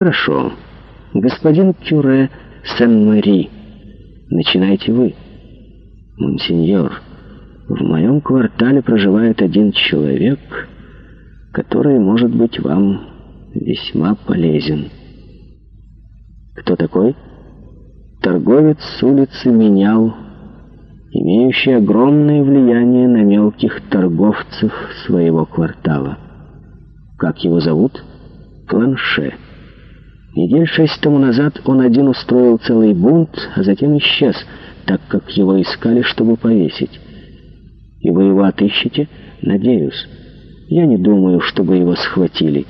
«Хорошо. Господин Кюре Сен-Мари, начинайте вы». «Монсеньор, в моем квартале проживает один человек, который может быть вам весьма полезен». «Кто такой?» «Торговец с улицы менял, имеющий огромное влияние на мелких торговцев своего квартала. Как его зовут?» «Планше». Недель шесть тому назад он один устроил целый бунт, а затем исчез, так как его искали, чтобы повесить. И вы его отыщете? Надеюсь. Я не думаю, чтобы его схватили.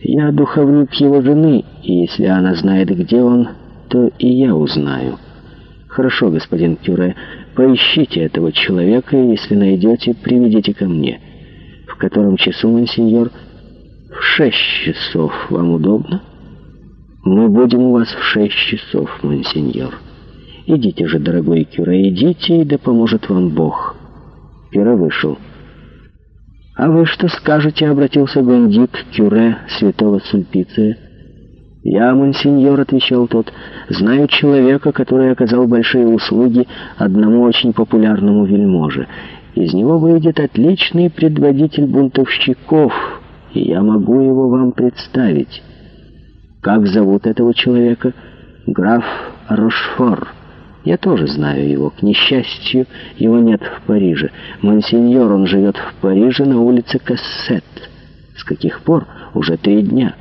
Я духовник его жены, и если она знает, где он, то и я узнаю. Хорошо, господин Кюре, поищите этого человека, и если найдете, приведите ко мне. В котором часу, мансиньор? В шесть часов. Вам удобно? «Мы будем у вас в шесть часов, монсеньор. Идите же, дорогой Кюре, идите, и да поможет вам Бог». Кюре вышел. «А вы что скажете?» — обратился Гондик Кюре святого Сульпиция. «Я, монсеньор», — отвечал тот, — «знаю человека, который оказал большие услуги одному очень популярному вельможе. Из него выйдет отличный предводитель бунтовщиков, и я могу его вам представить». Как зовут этого человека? Граф Рошфор. Я тоже знаю его. К несчастью, его нет в Париже. Монсеньор, он живет в Париже на улице Кассет. С каких пор? Уже три дня.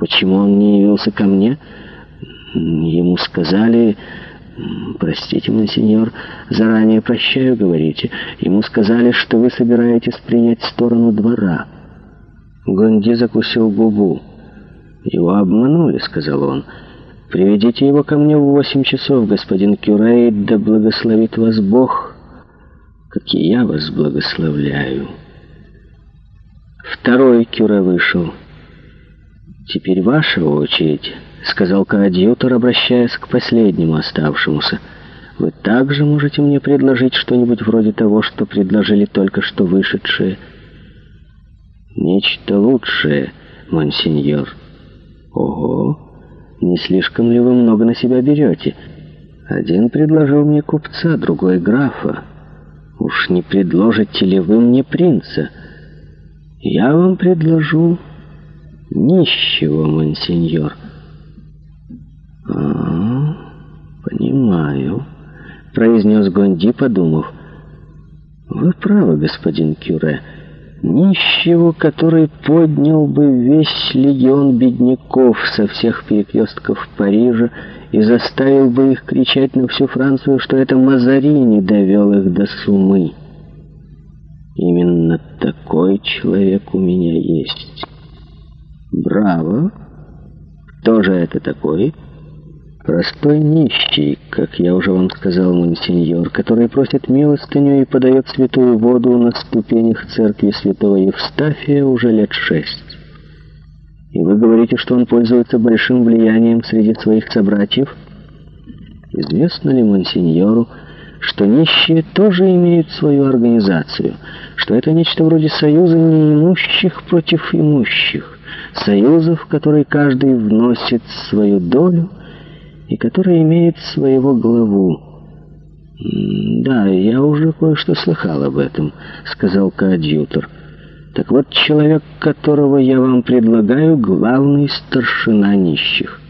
Почему он не явился ко мне? Ему сказали... «Простите, монсеньор, заранее прощаю, говорите. Ему сказали, что вы собираетесь принять сторону двора». Гонди закусил губу. «Его обманули», — сказал он. «Приведите его ко мне в восемь часов, господин Кюрей, да благословит вас Бог, как и я вас благословляю». Второй Кюре вышел. «Теперь ваша очередь», — сказал коадьютор, обращаясь к последнему оставшемуся. «Вы также можете мне предложить что-нибудь вроде того, что предложили только что вышедшие?» «Нечто лучшее, монсеньор». Ого! Не слишком ли вы много на себя берете? Один предложил мне купца, другой — графа. Уж не предложите ли вы мне принца? Я вам предложу нищего, монсеньор. -а понимаю, — произнес Гонди, подумав. Вы правы, господин Кюре, — нищего, который поднял бы весь легион бедняков со всех перекрестков Парижа и заставил бы их кричать на всю Францию, что это Мазарини довел их до сумы. Именно такой человек у меня есть. Браво! Кто же это такой? — Простой нищий, как я уже вам сказал, монсеньор, который просит милостыню и подает святую воду на ступенях церкви святого Евстафия уже лет шесть. И вы говорите, что он пользуется большим влиянием среди своих собратьев? Известно ли монсеньору, что нищие тоже имеют свою организацию, что это нечто вроде союза неимущих против имущих, союзов, в который каждый вносит свою долю, и которая имеет своего главу. «Да, я уже кое-что слыхал об этом», — сказал коадьютор. «Так вот, человек, которого я вам предлагаю, главный старшина нищих».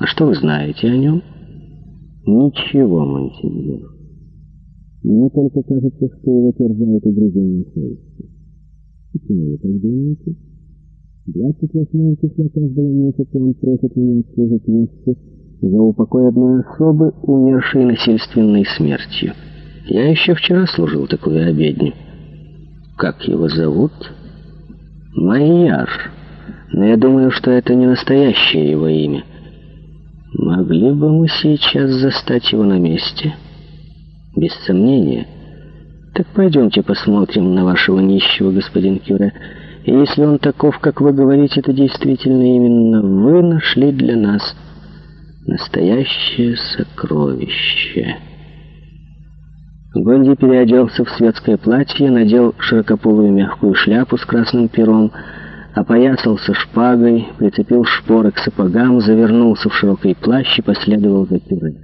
«А что вы знаете о нем?» «Ничего, Монтеньер. Мне только кажется, что его терзают угрызение совести». «Почему вы так думаете?» «28 числа каждого месяца он просит меня отслужить вещи» за упокой одной особы, умершей насильственной смертью. Я еще вчера служил такую обедню. Как его зовут? Майяр. Но я думаю, что это не настоящее его имя. Могли бы мы сейчас застать его на месте? Без сомнения. Так пойдемте посмотрим на вашего нищего, господин Кюре. И если он таков, как вы говорите, это действительно именно вы нашли для нас Настоящее сокровище. Гонди переоделся в светское платье, надел широкополую мягкую шляпу с красным пером, опоясался шпагой, прицепил шпоры к сапогам, завернулся в широкий плащ и последовал за пирой.